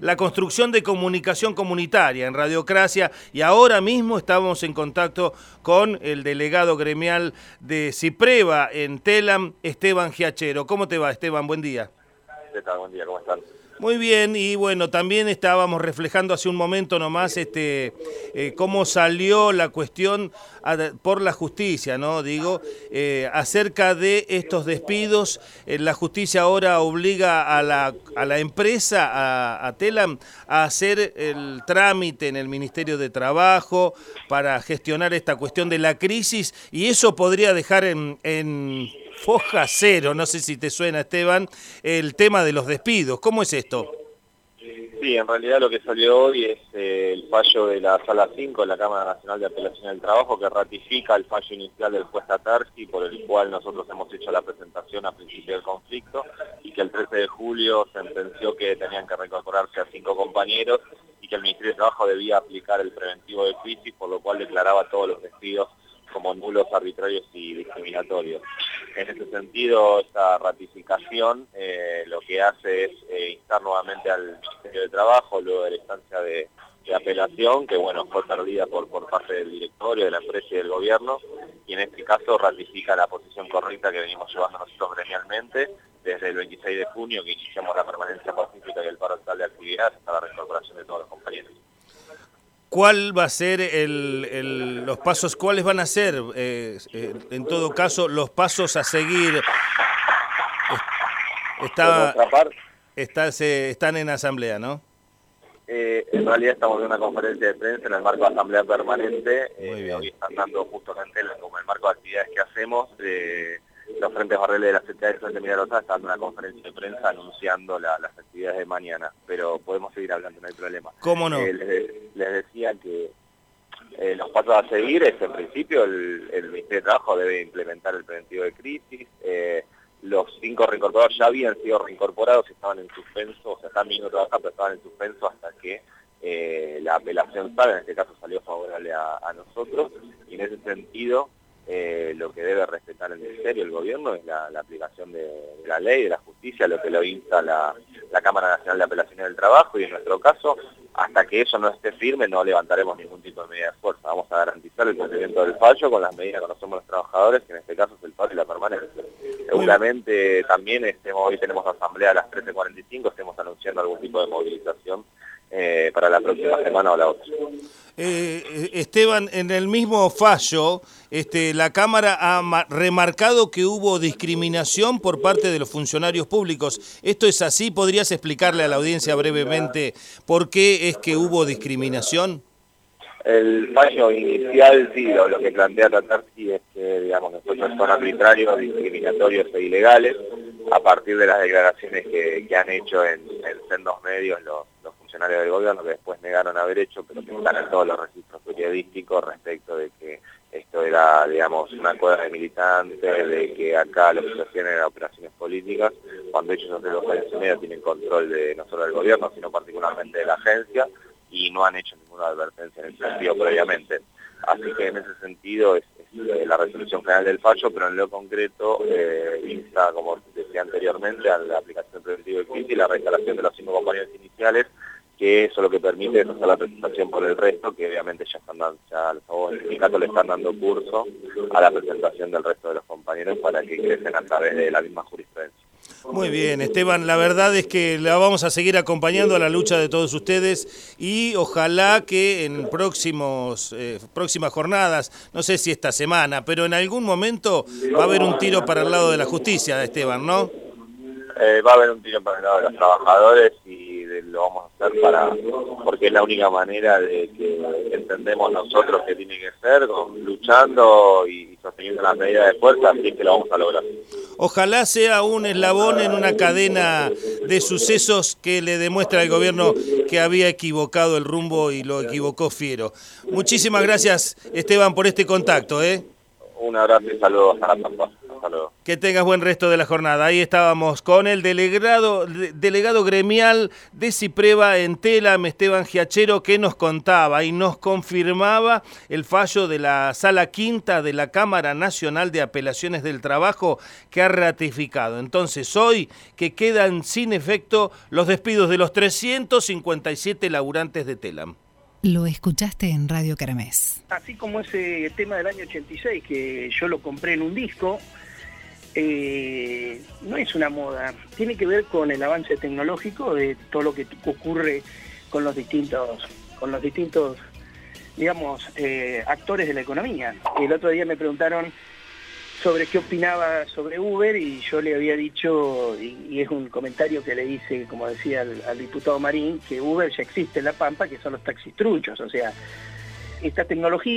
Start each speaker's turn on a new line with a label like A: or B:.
A: la construcción de comunicación comunitaria en Radiocracia y ahora mismo estamos en contacto con el delegado gremial de Cipreva en Telam, Esteban Giachero. ¿Cómo te va, Esteban? Buen día.
B: ¿Qué tal? Buen día, ¿cómo están?
A: Muy bien, y bueno, también estábamos reflejando hace un momento nomás este, eh, cómo salió la cuestión por la justicia, ¿no? Digo, eh, acerca de estos despidos, eh, la justicia ahora obliga a la, a la empresa, a, a, Telam, a hacer el trámite en el Ministerio de Trabajo para gestionar esta cuestión de la crisis y eso podría dejar en, en foja cero, no sé si te suena Esteban, el tema de los despidos. ¿Cómo es esto?
B: Sí, en realidad lo que salió hoy es eh, el fallo de la Sala 5 de la Cámara Nacional de Apelación del Trabajo que ratifica el fallo inicial del juez Tatarski por el cual nosotros hemos hecho la presentación a principio del conflicto y que el 13 de julio sentenció que tenían que reincorporarse a cinco compañeros y que el Ministerio de Trabajo debía aplicar el preventivo de crisis, por lo cual declaraba todos los despidos como nulos, arbitrarios y discriminatorios. En ese sentido, esta ratificación eh, lo que hace es eh, instar nuevamente al Ministerio de Trabajo, luego de la instancia de, apelación, que bueno, fue perdida por, parte del directorio, de la empresa y del gobierno, y en este caso ratifica la posición correcta que venimos llevando nosotros gremialmente desde el 26 de junio que iniciamos la permanencia pacífica y el paro total de actividad hasta la reincorporación de todos los compañeros.
A: ¿Cuál va a ser el, los pasos, cuáles van a ser, eh, eh, en todo caso, los pasos a seguir? Está, está, están en asamblea, ¿no?
B: Eh, en realidad estamos en una conferencia de prensa en el marco de asamblea permanente. hoy están dando justamente como el marco de actividades que hacemos los frentes barriles de la CTA de Frente Milagrosa están dando una conferencia de prensa anunciando las actividades de mañana, pero podemos seguir hablando, no hay problema.
A: ¿Cómo no?
B: Eh, les, decía que eh, los pasos a seguir es, en principio, el, Ministerio de Trabajo debe implementar el preventivo de crisis, eh, los cinco reincorporados ya habían sido reincorporados, estaban en suspenso, o sea, están viniendo a trabajar, pero estaban en suspenso hasta que la apelación sale, en este caso salió favorable a nosotros, y en ese sentido eh, lo que debe respetar el Ministerio, el Gobierno, es la, aplicación de, la ley, de la justicia, lo que lo insta la, Cámara Nacional de Apelaciones del Trabajo y en nuestro caso, hasta que eso no esté firme, no levantaremos ningún tipo de medida de fuerza. Vamos a garantizar el cumplimiento del fallo con las medidas que conocemos los trabajadores, que en este caso es el paro y la permanencia. Seguramente también estemos, hoy tenemos asamblea a las 13.45, estemos anunciando algún tipo de movilización eh, para la próxima semana o la otra.
A: Eh, Esteban, en el mismo fallo, este, la Cámara ha remarcado que hubo discriminación por parte de los funcionarios públicos. ¿Esto es así? ¿Podrías explicarle a la audiencia brevemente por qué es que hubo discriminación?
B: El fallo inicial, sí, lo, que plantea Tatarski es que, digamos, nosotros son arbitrarios, discriminatorios e ilegales, a partir de las declaraciones que, han hecho en, en sendos medios los funcionarios del gobierno que después negaron haber hecho, pero que están en todos los registros periodísticos respecto de que esto era, digamos, una cuadra de militantes, de que acá se hacían eran operaciones políticas, cuando ellos hace dos años y medio tienen control de no solo del gobierno, sino particularmente de la agencia, y no han hecho ninguna advertencia en ese sentido previamente. Así que en ese sentido es, la resolución general del fallo, pero en lo concreto eh, insta, como decía anteriormente, a la aplicación preventiva de crisis y la reinstalación de los cinco compañeros iniciales que eso lo que permite es hacer la presentación por el resto, que obviamente ya están dando, ya los sindicatos le están dando curso a la presentación del resto de los compañeros para que crecen a través de la misma jurisprudencia.
A: Muy bien, Esteban, la verdad es que la vamos a seguir acompañando a la lucha de todos ustedes y ojalá que en próximos, eh, próximas jornadas, no sé si esta semana, pero en algún momento va a haber un tiro para el lado de la justicia, Esteban, ¿no?
B: Eh, va a haber un tiro para el lado de los trabajadores y lo vamos a hacer para porque es la única manera de que entendemos nosotros que tiene que ser, luchando y sosteniendo las medidas de fuerza, así que lo vamos a lograr.
A: Ojalá sea un eslabón en una cadena de sucesos que le demuestra al gobierno que había equivocado el rumbo y lo equivocó fiero. Muchísimas gracias, Esteban, por este contacto. ¿eh?
B: Un abrazo y saludos a la hasta
A: Que tengas buen resto de la jornada. Ahí estábamos con el delegado, delegado gremial de Cipreva en Telam, Esteban Giachero, que nos contaba y nos confirmaba el fallo de la Sala Quinta de la Cámara Nacional de Apelaciones del Trabajo que ha ratificado. Entonces, hoy que quedan sin efecto los despidos de los 357 laburantes de Telam.
C: Lo escuchaste en Radio Caramés.
D: Así como ese tema del año 86, que yo lo compré en un disco, eh, no es una moda, tiene que ver con el avance tecnológico de todo lo que ocurre con los distintos, con los distintos, digamos, eh, actores de la economía. El otro día me preguntaron sobre qué opinaba sobre Uber y yo le había dicho, y, es un comentario que le hice, como decía al, diputado Marín, que Uber ya existe en La Pampa, que son los taxis truchos, o sea, esta tecnología